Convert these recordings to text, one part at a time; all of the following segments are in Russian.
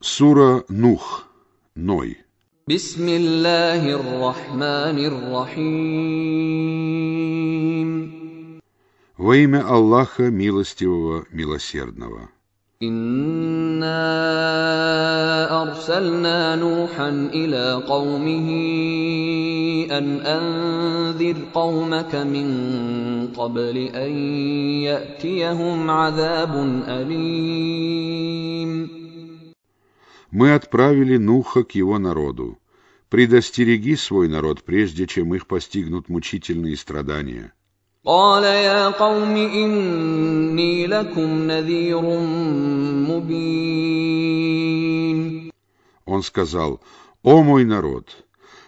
Сура Нух. Ной. بسم الله الرحمن الرحيم Во имя Аллаха Милостивого, Милосердного. إنا أرسلنا نوحا إلى قومه أن أنذر قومك من قبل أن يأتيهم عذاب أليم Мы отправили Нуха к его народу. Предостереги свой народ, прежде чем их постигнут мучительные страдания. قال يا قوم إني لكم نذير مبين Он сказал, «О мой народ,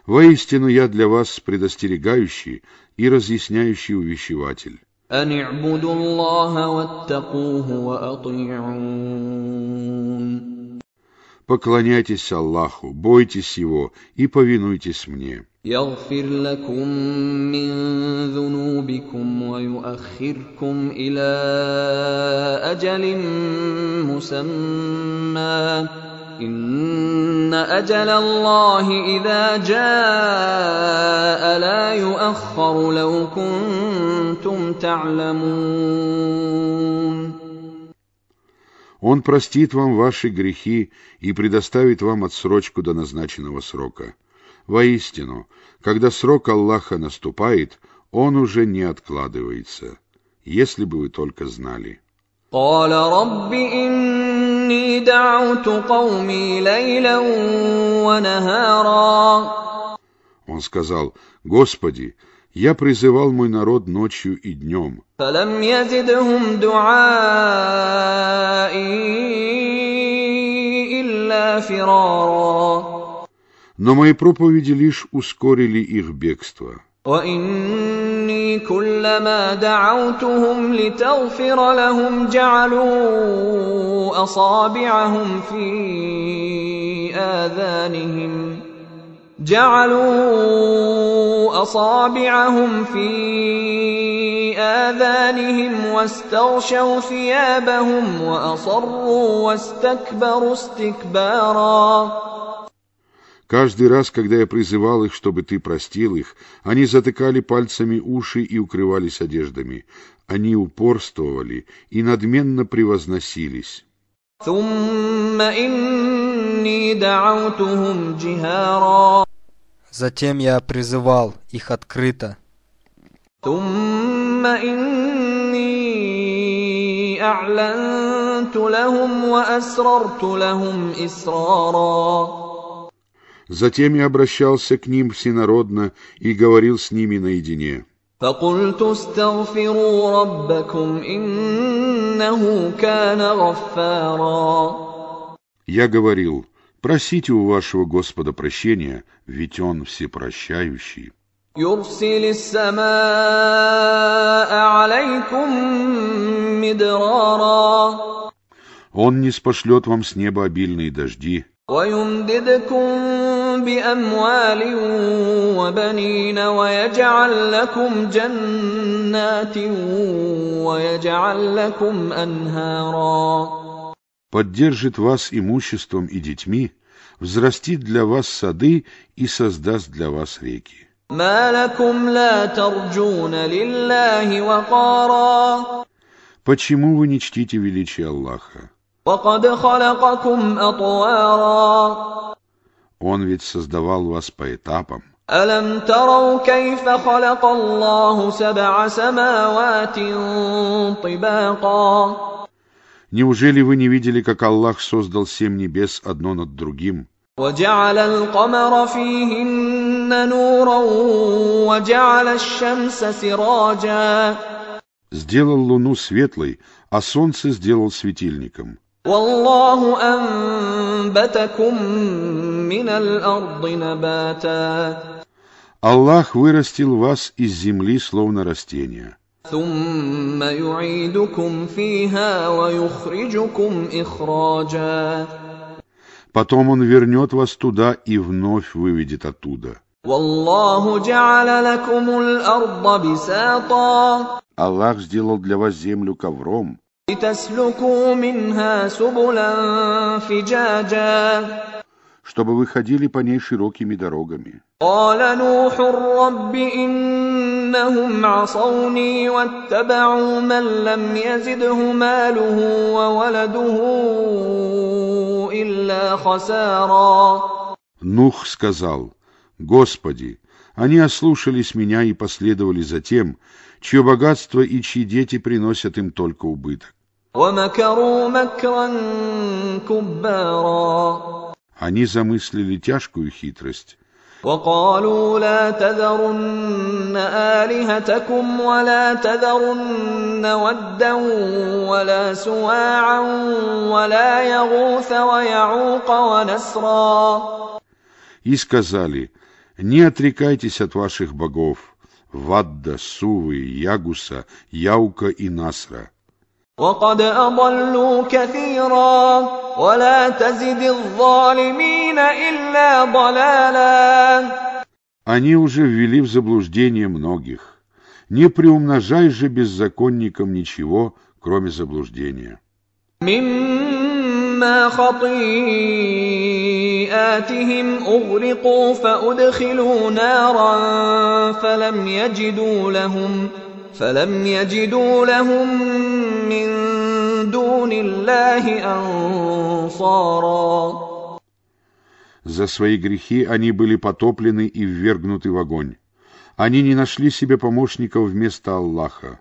воистину я для вас предостерегающий и разъясняющий увещеватель. أن اعبدوا الله واتقوه وأطيعون Поклоняйтесь Аллаху, бойтесь Его и повинуйтесь мне. يغفر لكم من ذنوبكم ويؤخركم إلى أجل مسمى إن أجل الله إذا جاء لا يؤخر لو كنتم تعلمون Он простит вам ваши грехи и предоставит вам отсрочку до назначенного срока. Воистину, когда срок Аллаха наступает, он уже не откладывается, если бы вы только знали. قال رب إني دعوت قومي ليلا ونهارا Он сказал, «Господи, я призывал мой народ ночью и днем, فلم يزدهم دعائي فرارا но мои проповеди лишь ускорили их бегство». وإني كلما دعوتهم لتغفر لهم جعلوا أصابعهم في آذانهم جعلوا أصابعهم في آذانهم واستغشوا ثيابهم وأصروا واستكبروا استكبارا Каждый раз, когда я призывал их, чтобы ты простил их, они затыкали пальцами уши и укрывались одеждами. Они упорствовали и надменно превозносились. ثم إني دعوتهم جهارا Затем я призывал их открыто. ثم إني أعلنت لهم وأسررت لهم إسرارا Затем я обращался к ним всенародно и говорил с ними наедине. فقلت استغفروا ربكم إنه كان غفارا Я говорил, просите у вашего Господа прощения, ведь Он всепрощающий. يرسل السماء عليكم مدرارا Он не спошлет вам с неба обильные дожди, ويمددكم بأموال وبنين ويجعل لكم جنات ويجعل لكم أنهارا поддержит вас имуществом и детьми, взрастит для вас сады и создаст для вас реки. ما لكم لا ترجون لله وقارا Почему вы не чтите величие Аллаха? وقد خلقكم أطوارا Он ведь создавал вас по этапам. ألم تروا كيف خلق الله سبع سماوات طباقا Неужели вы не видели, как Аллах создал семь небес одно над другим, وجعل القمر فيهن نورا وجعل الشمس سراجا сделал луну светлой, а солнце сделал светильником? والله أنبتكم من الأرض نباتا Аллах вырастил вас из земли, словно растения. ثم يعيدكم فيها ويخرجكم إخراجا Потом Он вернет вас туда и вновь выведет оттуда. والله جعل لكم الأرض بساطا Аллах сделал для вас землю ковром, لتسلكوا منها سبلا فجاجا чтобы вы ходили по ней широкими дорогами. قال نوح رب إنهم عصوني واتبعوا من لم يزده ماله وولده إلا خسارا Нух сказал, «Господи, они ослушались меня и последовали за тем, чье богатство и чьи дети приносят им только убыток. ومكروا مكرا كبارا Они замыслили тяжкую хитрость. وقالوا لا تذرن آلهتكم ولا تذرن ودا ولا سواعا ولا يغوث ويعوق ونسرا И сказали, «Не отрекайтесь от ваших богов, Вадда, Сувы, Ягуса, Яука и Насра». وقد أضلوا كثيرا ولا تزد الظالمين إلا ضلالا Они уже ввели в заблуждение многих. Не приумножай же беззаконникам ничего, кроме заблуждения. مما خطيئاتهم أغرقوا فأدخلوا نارا فلم يجدوا لهم فلم يجدوا لهم من دون الله أنصارا За свои грехи они были потоплены и ввергнуты в огонь. Они не нашли себе помощников вместо Аллаха.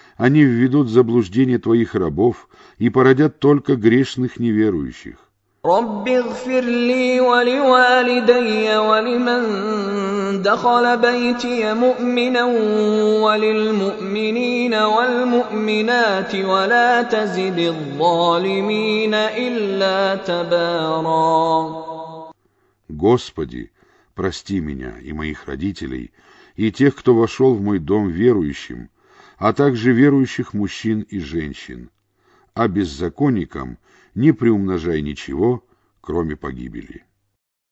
они введут в заблуждение твоих рабов и породят только грешных неверующих. رب اغفر لي ولوالدي ولمن دخل بيتي مؤمنا وللمؤمنين والمؤمنات ولا تزد الظالمين إلا تبارا Господи, прости меня и моих родителей, и тех, кто вошел в мой дом верующим, а также верующих мужчин и женщин, а беззаконникам не приумножай ничего, кроме погибели.